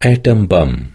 atom bomb